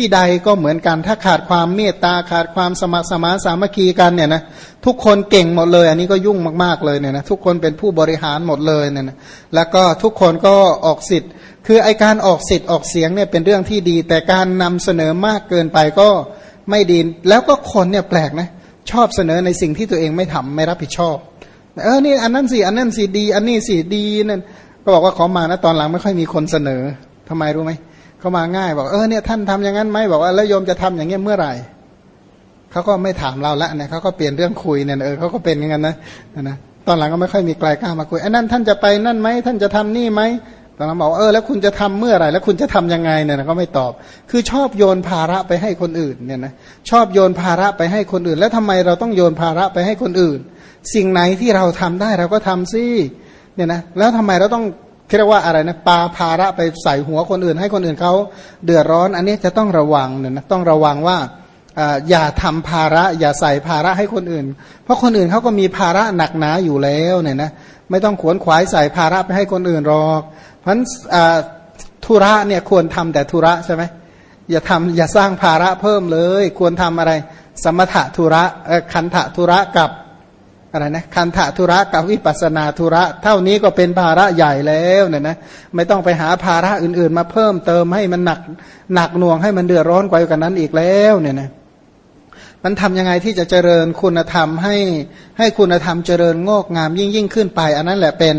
ที่ใดก็เหมือนกัน ถ้าขาดความเมตตาขาดความสมัครสมานสามัคคีกันเนี่ยนะทุกคนเก่งหมดเลย อันนี้ก็ยุ่งมากๆเลยเนี่ยนะทุกคนเป็นผู้บริหารหมดเลยเนี่ยนะแล้วก็ทุกคนก็ออกสิทธิ์ คือไอการออกสิทธิ์ออกเสียงเนี่ยเป็นเรื่องที่ดี แต่การนำเสนอมากเกินไปก็ไม่ดี แล้วก็คนเนี่ยแปลกนะชอบเสนอในสิ่งที่ตัวเองไม่ทำไม่รับผิดชอบเออนี่อันนั้นสิอันนั้นสิดี อันนี้สิดีนั่นก็บอกว่าขอมานะตอนหลังไม่ค่อยมีคนเสนอทำไมรู้ไหมเเขามาง่ายบอกเออเนี่ยท่านทำอย่างนั้นไหมบอกว่าแล้วโยมจะทำอย่างเงี้ยเมื่อไหร่เขาก็ไม่ถามเราละเนี่ยเขาก็เปลี่ยนเรื่องคุยเนี่ยเออเขาก็เป็นอย่างนั้นนะนะตอนหลังก็ไม่ค่อยมีใครกล้ามาคุยไอ้นั่นท่านจะไปนั่นไหมท่านจะทำนี่ไหมตอนหลังบอกเออแล้วคุณจะทำเมื่อไหร่แล้วคุณจะทํำยังไงเนี่ยเขาไม่ตอบ คือชอบโยนภาระไปให้คนอื่นเนี่ยนะชอบโยนภาระไปให้คนอื่น แล้วทำไมเราต้องโยนภาระไปให้คนอื่น สิ่งไหนที่เราทำได้เราก็ทำซิเนี่ยนะแล้วทำไมเราต้อง เรียกว่าอะไรนะปาภาระไปใส่หัวคนอื่น ให้คนอื่นเขาเดือดร้อน อันนี้จะต้องระวังเนี่ยนะต้องระวังว่าอย่าทำภาระ อย่าใส่ภาระให้คนอื่น เพราะคนอื่นเขาก็มีภาระหนักหนาอยู่แล้วเนี่ยนะไม่ต้องขวนขวายใส่ภาระไปให้คนอื่นหรอกเพราะฉะนั้นธุระเนี่ยควรทำแต่ธุระใช่ไหมอย่าทำอย่าสร้างภาระเพิ่มเลย ควรทำอะไร สมถะธุระคันถะธุระกับ อะไรนะคันธะธุระกับวิปัสนาธุระ เท่านี้ก็เป็นภาระใหญ่แล้วเนี่ยนะไม่ต้องไปหาภาระอื่นๆ มาเพิ่มเติมให้มันหนักหนักหน่วงให้มันเดือดร้อนกว่ากันนั้นอีกแล้วเนี่ยนะมันทำยังไงที่จะเจริญคุณธรรมให้ให้คุณธรรมเจริญงอกงามยิ่งยิ่งขึ้นไป อันนั้นแหละเป็น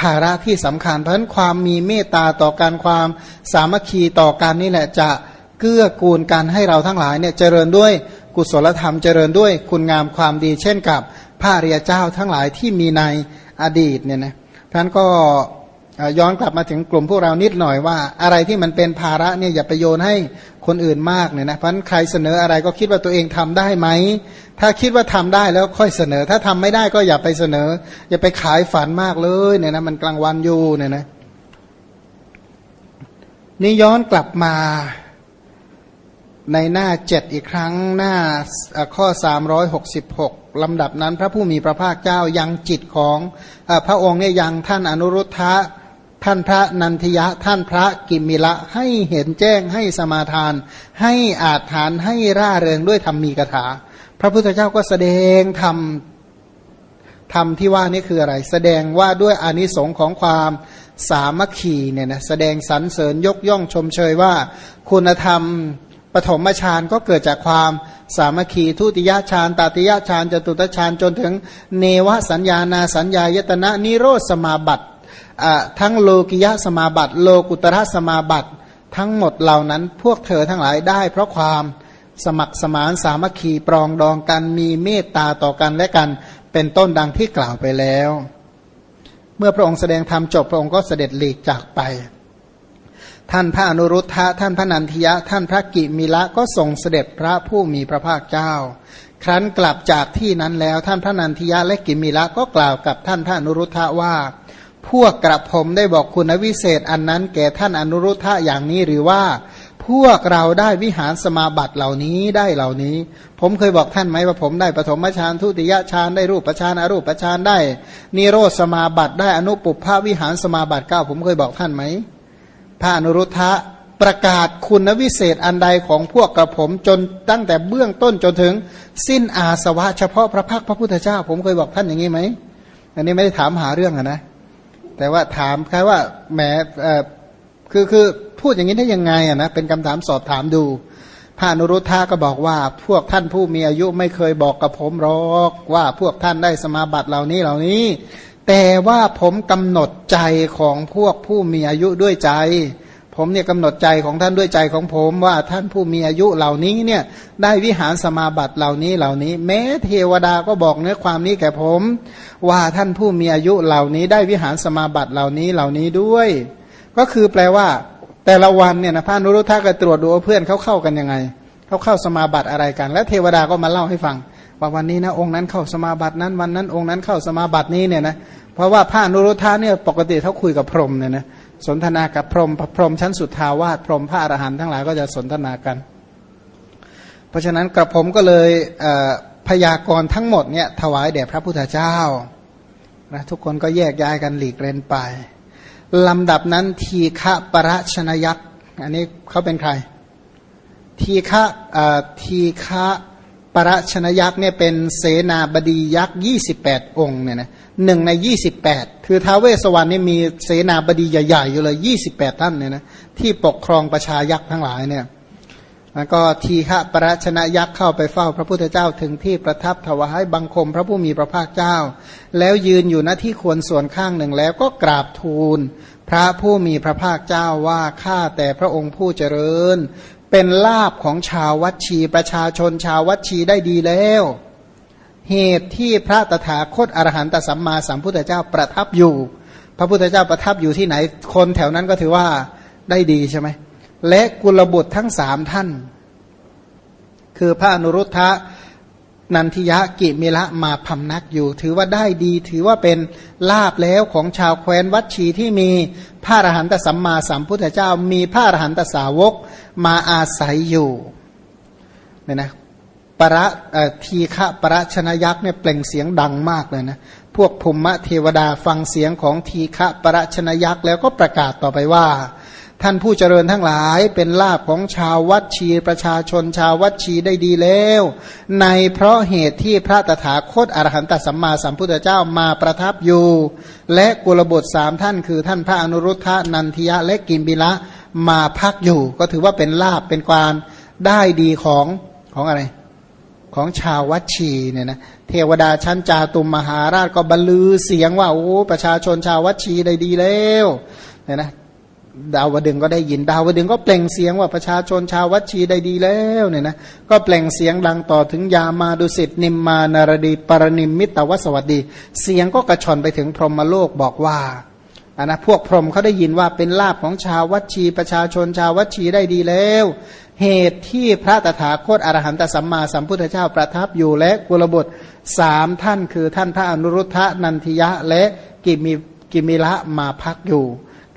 ภาระที่สำคัญเพราะฉะนั้นความมีเมตตาต่อการความสามัคคีต่อการนี่แหละจะเกื้อกูลกันให้เราทั้งหลายเนี่ยเจริญด้วย กุศลธรรมเจริญด้วยคุณงามความดี เช่นกับพระเรียเจ้าทั้งหลายที่มีในอดีตเนี่ยนะท่านก็ย้อนกลับมาถึงกลุ่มพวกเรานิดหน่อยว่า อะไรที่มันเป็นภาระเนี่ยอย่าไปโยนให้คนอื่นมากเนี่ยนะเพราะใครเสนออะไรก็คิดว่าตัวเองทำได้ไหม ถ้าคิดว่าทำได้แล้วค่อยเสนอ ถ้าทำไม่ได้ก็อย่าไปเสนอ อย่าไปขายฝันมากเลยเนี่ยนะมันกลางวันอยู่เนี่ยนะนี่ย้อนกลับมา ในหน้าเจ็ดอีกครั้งหน้าข้อ 366 ลำดับนั้น พระผู้มีพระภาคเจ้ายังจิตของอพระองค์เนี่ยยังท่านอนุรุทธะท่านพระนันทยะท่านพระกิมมิละให้เห็นแจ้งให้สมาทาน ให้อาจฐานให้ร่าเริงด้วยธรรมมีกถา พระพุทธเจ้าก็แสดงธรรมธรรมที่ว่านี่คืออะไร แสดงว่าด้วยอานิสงค์ของความสามัคคีเนี่ยนะแสดงสรรเสริญยกย่องชมเชยว่า คุณธรรม ปฐมฌานก็เกิดจากความสามัคคีทุติยฌานตาติยฌานจตุตฌานจนถึงเนวสัญญานาสัญญายตนะนิโรธสมาบัติทั้งโลกิยะสมาบัติ โลกุตระสมาบัติ ทั้งหมดเหล่านั้นพวกเธอทั้งหลายได้ เพราะความสมัครสมานสามัคคีปรองดองกันมีเมตตาต่อกันและกัน เป็นต้นดังที่กล่าวไปแล้ว เมื่อพระองค์แสดงธรรมจบพระองค์ก็เสด็จหลีกจากไป ท่านพระอนุรุทธะท่านพระนันทิยะ ท่านพระกิมิละก็ส่งเสด็จพระผู้มีพระภาคเจ้า ครั้นกลับจากที่นั้นแล้วท่านพระนันทิยะและกิมิละก็กล่าวกับท่านพระอนุรุทธะว่า พวกกระผมได้บอกคุณวิเศษอันนั้นแก่ท่านอนุรุทธะอย่างนี้หรือว่า พวกเราได้วิหารสมาบัติเหล่านี้ได้เหล่านี้ ผมเคยบอกท่านไหมว่าผมได้ปฐมฌานทุติยฌานได้รูปฌานอรูปฌานได้นิโรธสมาบัติได้อนุปุพพวิหารสมาบัติเก้าผมเคยบอกท่านไหม พระอนุรุทธะประกาศคุณวิเศษอันใดของพวกกระผมจนตั้งแต่เบื้องต้นจนถึง สิ้นอาสวะ เฉพาะพระพักพระพุทธเจ้า ผมเคยบอกท่านอย่างนี้ไหมอันนี้ไม่ได้ถามหาเรื่องนะ แต่ว่าถามแค่ว่าแหมคือคือพูดอย่างนี้ได้ยังไงอะนะเป็นคำถามสอบถามดูพระอนุรุทธะก็บอกว่า พวกท่านผู้มีอายุไม่เคยบอกกับผมหรอกว่าพวกท่านได้สมาบัติเหล่านี้เหล่านี้ แต่ว่าผมกำหนดใจของพวกผู้มีอายุด้วยใจ ผมเนี่ยกำหนดใจของท่านด้วยใจของผมว่าท่านผู้มีอายุเหล่านี้เนี่ยได้วิหารสมาบัติเหล่านี้เหล่านี้ แม้เทวดาก็บอกเนื้อความนี้แก่ผม ว่าท่านผู้มีอายุเหล่านี้ ได้วิหารสมาบัติเหล่านี้เหล่านี้ด้วย ก็คือแปลว่า แต่ละวันเนี่ยนะพระนุรุทธะก็ตรวจดูเพื่อนเขาเข้ากันยังไงเขาเข้าสมาบัติอะไรกัน แล้วเทวดาก็มาเล่าให้ฟัง ว่าวันนี้นะองค์นั้นเข้าสมาบัตินั้นวันนั้นองค์นั้นเข้าสมาบัตินี้เนี่ยนะเพราะว่าพระนุรุธาเนี่ยปกติเขาคุยกับพรหมเนี่ยนะสนทนากับพรหมพรหมชั้นสุดทาวาสพรหมพระอรหันต์ทั้งหลายก็จะสนทนากัน เพราะฉะนั้นกระผมก็เลยพยากรณ์ทั้งหมดเนี่ยถวายแด่พระพุทธเจ้านะทุกคนก็แยกย้ายกันหลีกเล่นไปลำดับนั้นทีฆะประชนยักษ์อันนี้เขาเป็นใคร ทีฆะทีฆะ ปรชนยักษ์เนี่ยเป็นเสนาบดียักษ์ยี่สิบแปดองค์เนี่ยนะหนึ่งในยี่สิบแปดคือท้าวเวสสวรรค์นี่มีเสนาบดีใหญ่ๆอยู่เลยยี่สิบแปดท่านเนี่ยนะที่ปกครองประชายักษ์ทั้งหลายเนี่ยแล้วก็ทีฆะปรชนะยักษ์เข้าไปเฝ้าพระพุทธเจ้าถึงที่ประทับถวายบังคมพระผู้มีพระภาคเจ้า แล้วยืนอยู่หน้าที่ควรส่วนข้างหนึ่งแล้วก็กราบทูล พระผู้มีพระภาคเจ้าว่าข้าแต่พระองค์ผู้เจริญ เป็นลาบของชาววัชี ประชาชนชาววัชีได้ดีแล้ว เหตุที่พระตถาคตอรหันตสัมมาสัมพุทธเจ้าประทับอยู่ พระพุทธเจ้าประทับอยู่ที่ไหน คนแถวนั้นก็ถือว่าได้ดีใช่ไหมและกุลบุตรทั้งสามท่าน คือพระอนุรุทธะ นันทิยะกิมิละมาพำนักอยู่ ถือว่าได้ดี ถือว่าเป็นลาบแล้วของชาวแคว้นวัดชีที่มีพระอรหันตสัมมาสัมพุทธเจ้า มีพระอรหันตสาวกมาอาศัยอยู่เนี่ยนะประทีฆะประชนยักษ์เนี่ยเปล่งเสียงดังมากเลยนะพวกภูมิเทวดาฟังเสียงของทีฆะประชนยักษ์แล้วก็ประกาศต่อไปว่า ท่านผู้เจริญทั้งหลายเป็นลาภของชาววัดชีประชาชนชาววัดชีได้ดีแล้ว ในเพราะเหตุที่พระตถาคตอรหันตสัมมาสัมพุทธเจ้ามาประทับอยู่ และกุลบุตรสามท่านคือท่านพระอนุรุทธะนันทิยะและกิมบิละมาพักอยู่ ก็ถือว่าเป็นลาบเป็นความได้ดีของของอะไร ของชาววัดชีเนี่ยนะเทวดาชั้นจาตุมมหาราชก็บรรลือเสียงว่าโอ้ประชาชนชาววัดชีได้ดีแล้วเนี่ยนะ ดาวดึงก็ได้ยินดาวดึงก็เปล่งเสียงว่าประชาชนชาววัชีได้ดีแล้วเนี่ยนะก็เปล่งเสียงดังต่อถึงยามาดุสิตนิมมานารดีปรนิมมิตวสวัสดี เสียงก็กระฉ่อนไปถึงพรหมโลกบอกว่าอันนะพวกพรหมเขาได้ยินว่าเป็นลาภของชาววัชีประชาชนชาววัชีได้ดีแล้ว เหตุที่พระตถาคตอรหันตสัมมาสัมพุทธเจ้าประทับอยู่และกุลบุตรสามท่านคือท่านพระอนุรุทธะนันทิยะและกิมกิมิละมาพักอยู่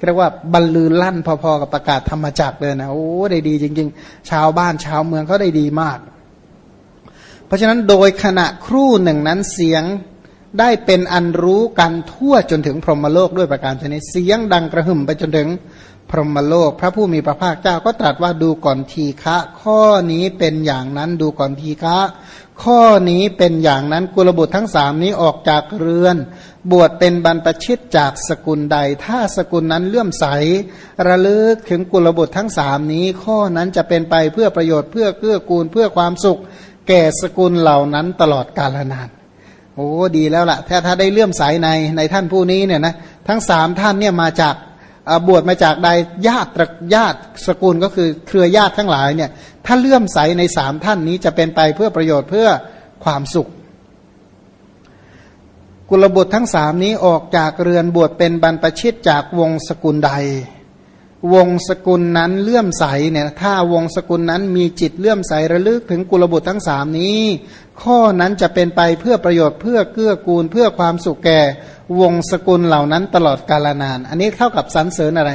เรียกว่าบรรลือลั่นพอๆกับประกาศธรรมจักรเลยนะโอ้ได้ดีจริง ๆ ชาวบ้านชาวเมืองเขาได้ดีมาก เพราะฉะนั้นโดยขณะครู่หนึ่งนั้นเสียงได้เป็นอันรู้กันทั่วจนถึงพรหมโลกด้วยประการชนิดเสียงดังกระหึ่มไปจนถึง พรหมโลก พระผู้มีพระภาคเจ้าก็ตรัสว่าดูก่อนทีฆะข้อนี้เป็นอย่างนั้นดูก่อนทีฆะข้อนี้เป็นอย่างนั้นกุลบุตรทั้งสามนี้ออกจากเรือน บวชเป็นบรรพชิตจากสกุลใด ถ้าสกุลนั้นเลื่อมใส ระลึกถึงกุลบุตรทั้งสามนี้ ข้อนั้นจะเป็นไปเพื่อประโยชน์เพื่อเกื้อกูลเพื่อความสุข แก่สกุลเหล่านั้นตลอดกาลนานโอ้ดีแล้วละ่ะถ้าถ้าได้เลื่อมใสในในท่านผู้นี้เนี่ยนะทั้งสามท่านเนี่ยมาจาก บวชมาจากใดญาติญาติสกุลก็คือเครือญาติทั้งหลายเนี่ยถ้าเลื่อมใสในสามท่านนี้จะเป็นไปเพื่อประโยชน์เพื่อความสุข กุลบุตรทั้งสามนี้ออกจากเรือนบวชเป็นบรรพชิตจากวงสกุลใด วงสกุลนั้นเลื่อมใสเนี่ยถ้าวงสกุลนั้นมีจิตเลื่อมใสระลึกถึงกุลบุตรทั้งสามนี้ ข้อนั้นจะเป็นไปเพื่อประโยชน์เพื่อเกื้อกูลเพื่อความสุขแก่ วงสกุลเหล่านั้นตลอดกาลนาน อันนี้เท่ากับสรรเสริญอะไร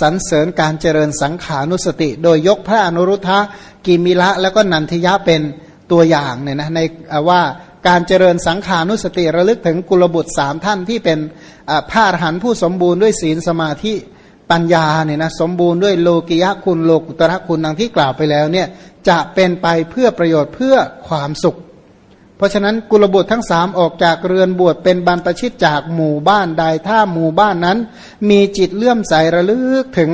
สรรเสริญการเจริญสังขานุสติ โดยยกพระอนุรุทธะกิมิละ แล้วก็นันทยะเป็นตัวอย่างเนี่ยนะในว่าการเจริญสังขานุสติระลึกถึงกุลบุตรสามท่านที่เป็นพระอรหันต์ผู้สมบูรณ์ด้วยศีลสมาธิ ปัญญาเนี่ยนะสมบูรณ์ด้วยโลกิยะคุณโลกุตระคุณดังที่กล่าวไปแล้วเนี่ยจะเป็นไปเพื่อประโยชน์เพื่อความสุข เพราะฉะนั้นกุลบุตรทั้งสามออกจากเรือนบวชเป็นบรรพชิตจากหมู่บ้านใดถ้าหมู่บ้านนั้น มีจิตเลื่อมใสระลึกถึง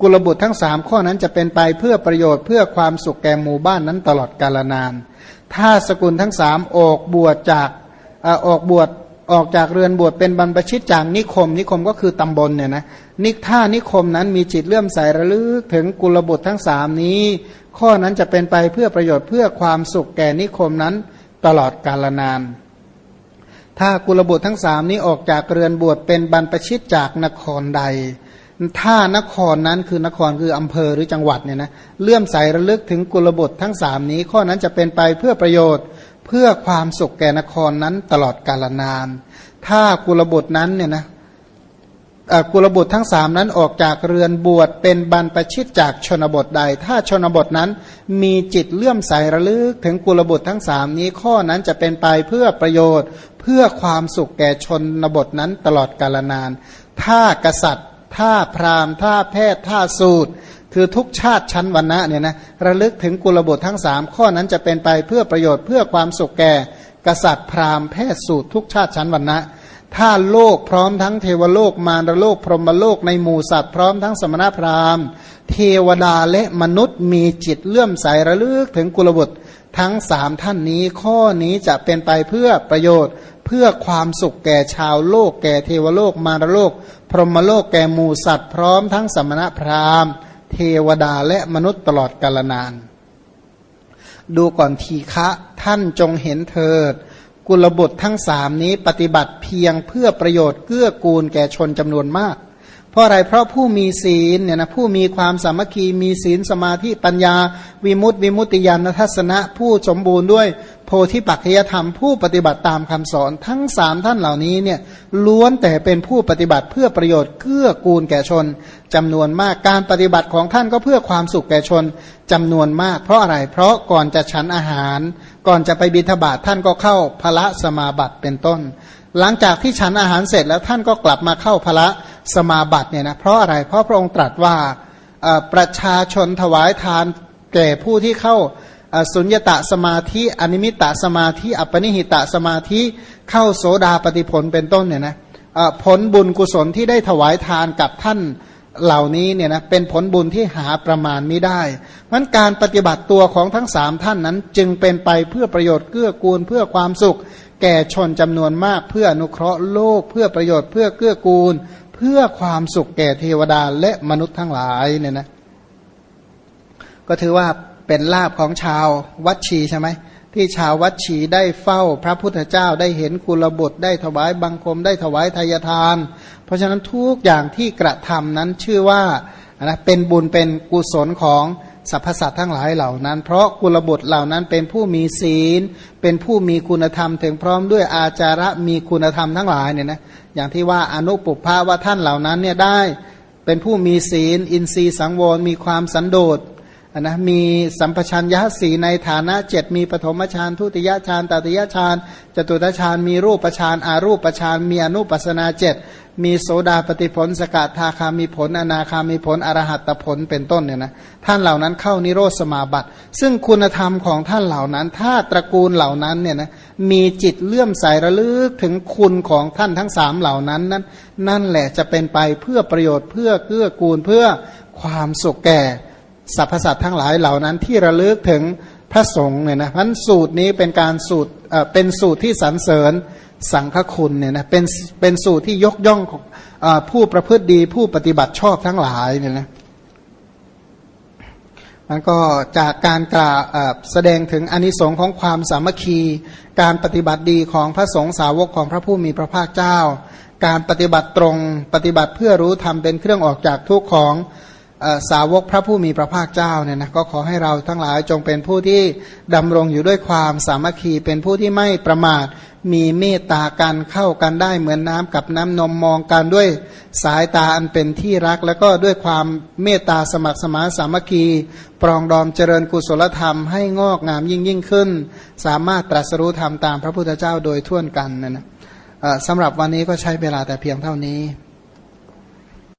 กุลบุตรทั้งสามข้อนั้นจะเป็นไปเพื่อประโยชน์เพื่อความสุขแก่หมู่บ้านนั้นตลอดกาลนาน ถ้าสกุลทั้งสามออกบวชจากออกบวช ออกจากเรือนบวชเป็นบรรพชิตจากนิคม นิคมก็คือตำบลเนี่ยนะนิท่านิคมนั้นมีจิตเลื่อมใสระลึกถึงกุลบุตรทั้งสามนี้ ข้อนั้นจะเป็นไปเพื่อประโยชน์เพื่อความสุขแก่นิคมนั้นตลอดกาลนาน ถ้ากุลบุตรทั้งสามนี้ออกจากเรือนบวชเป็นบรรพชิตจากนครใด ถ้านครนั้นคือนครคืออำเภอหรือจังหวัดเนี่ยนะเลื่อมใสระลึกถึงกุลบุตรทั้งสามนี้ ข้อนั้นจะเป็นไปเพื่อประโยชน์ เพื่อความสุขแก่นครนั้นตลอดกาลนาน ถ้ากุลบุตรนั้นเนี่ยนะกุลบุตรทั้งสามนั้นออกจากเรือนบวชเป็นบรรพชิตจากชนบทใด ถ้าชนบทนั้นมีจิตเลื่อมใสระลึกถึงกุลบุตรทั้งสามนี้ข้อนั้นจะเป็นไปเพื่อประโยชน์ เพื่อความสุขแก่ชนบทนั้นตลอดกาลนาน ถ้ากษัตริย์ ถ้าพราหมณ์ ถ้าแพทย์ ถ้าสูตร คือทุกชาติชั้นวรรณะเนี่ยนะระลึกถึงกุลบุตรทั้งสามข้อนั้นจะเป็นไปเพื่อประโยชน์เพื่อความสุขแก่ กษัตริย์พราหมณ์แพทย์สูตรทุกชาติชั้นวรรณะถ้าโลกพร้อมทั้งเทวโลกมารโลกพรหมโลกในหมู่สัตว์พร้อมทั้งสมณพราหมณ์ เทวดาและมนุษย์มีจิตเลื่อมใสระลึกถึงกุลบุตรทั้งสามท่านนี้ข้อนี้จะเป็นไปเพื่อประโยชน์เพื่อความสุขแก่ชาวโลก แก่เทวโลกมารโลก พรหมโลกแก่หมู่สัตว์พร้อมทั้งสมณพราหมณ์ เทวดาและมนุษย์ตลอดกาลนาน ดูก่อนทีฆะท่านจงเห็นเถิด กุลบุตรทั้งสามนี้ปฏิบัติเพียงเพื่อประโยชน์เกื้อกูลแก่ชนจำนวนมาก เพราะอะไรเพราะผู้มีศีลเนี่ยนะผู้มีความสามัคคีมีศีลสมาธิปัญญา วิมุตติวิมุตติญาณทัศนะผู้สมบูรณ์ด้วยโพธิปัจจยธรรมผู้ปฏิบัติตามคำสอนทั้งสามท่านเหล่านี้เนี่ยล้วนแต่เป็นผู้ปฏิบัติเพื่อประโยชน์เกื้อกูลแก่ชนจำนวนมากการปฏิบัติของท่านก็เพื่อความสุขแก่ชนจำนวนมาก เพราะอะไรเพราะก่อนจะฉันอาหาร ก่อนจะไปบิณฑบาตท่านก็เข้าพระสมาบัติเป็นต้น หลังจากที่ฉันอาหารเสร็จแล้วท่านก็กลับมาเข้าพระ สมาบัติเนี่ยนะเพราะอะไร เพราะพระองค์ตรัสว่าประชาชนถวายทานแก่ผู้ที่เข้าสุญญตะสมาธิ อนิมิตะสมาธิ อัปนิหิตะสมาธิ เข้าโสดาปฏิผลเป็นต้นเนี่ยนะผลบุญกุศลที่ได้ถวายทานกับท่านเหล่านี้เนี่ยนะเป็นผลบุญที่หาประมาณไม่ได้เพราะการปฏิบัติตัวของทั้งสามท่านนั้น จึงเป็นไปเพื่อประโยชน์เกื้อกูลเพื่อความสุข แก่ชนจำนวนมากเพื่ออนุเคราะห์โลกเพื่อประโยชน์เพื่อเกื้อกูล พื่อความสุขแก่เทวดาและมนุษย์ทั้งหลายเนี่ยนะก็ถือว่าเป็นลาบของชาววัดชีใช่ไหมที่ชาววัดชีได้เฝ้าพระพุทธเจ้าได้เห็นกุลบุตรได้ถวายบังคมได้ถวายทายทาน เพราะฉะนั้นทุกอย่างที่กระทำนั้นชื่อว่านะเป็นบุญเป็นกุศลของ สรรพสัตว์ทั้งหลายเหล่านั้น เพราะกุลบุตรเหล่านั้นเป็นผู้มีศีล เป็นผู้มีคุณธรรมถึงพร้อมด้วยอาจาระมีคุณธรรมทั้งหลายเนี่ยนะอย่างที่ว่าอนุปุพาว่าท่านเหล่านั้นเนี่ยได้ เป็นผู้มีศีล อินทรีย์สังวรมีความสันโดษ นะมีสัมปชัญญะสีในฐานะเจ็ดมีปฐมฌานทุติยฌานตติยฌานจตุตฌานมีรูปฌานอารูปฌานมีอนุปัสนาเจ็ดมีโสดาปฏิผลสกทาคามีผล อนาคามีผลอรหัตผลเป็นต้นเนี่ยนะท่านเหล่านั้นเข้านิโรธสมาบัติ ซึ่งคุณธรรมของท่านเหล่านั้น ถ้าตระกูลเหล่านั้นเนี่ยนะมีจิตเลื่อมใสระลึกถึงคุณของท่านทั้งสามเหล่านั้นนั้นนั่นแหละจะเป็นไปเพื่อประโยชน์เพื่อเกื้อกูลเพื่อความสุขแก่ สรรพสัตว์ทั้งหลายเหล่านั้นที่ระลึกถึงพระสงฆ์เนี่ยนะพันสูตรนี้เป็นการสูตรเป็นสูตรที่สรรเสริญสังฆคุณเนี่ยนะเป็นเป็นสูตรที่ยกย่องของอผู้ประพฤติดีผู้ปฏิบัติชอบทั้งหลายเนี่ยนะมันก็จากการกล่าวแสดงถึงอนิสงค์ของความสามัคคี การปฏิบัติดีของพระสงฆ์สาวกของพระผู้มีพระภาคเจ้า การปฏิบัติตรง ปฏิบัติเพื่อรู้ธรรมเป็นเครื่องออกจากทุกข์ของ สาวกพระผู้มีพระภาคเจ้าเนี่ยนะก็ขอให้เราทั้งหลายจงเป็นผู้ที่ดำรงอยู่ด้วยความสามัคคีเป็นผู้ที่ไม่ประมาท มีเมตตากันเข้ากันได้เหมือนน้ำกับน้ำนมมองกันด้วยสายตาอันเป็นที่รัก แล้วก็ด้วยความเมตตาสมัครสมาสามัคคี ปรองดอมเจริญกุศลธรรมให้งอกงามยิ่งยิ่งขึ้น สามารถตรัสรู้ธรรมตามพระพุทธเจ้าโดยทั่วกันนะนะสำหรับวันนี้ก็ใช้เวลาแต่เพียงเท่านี้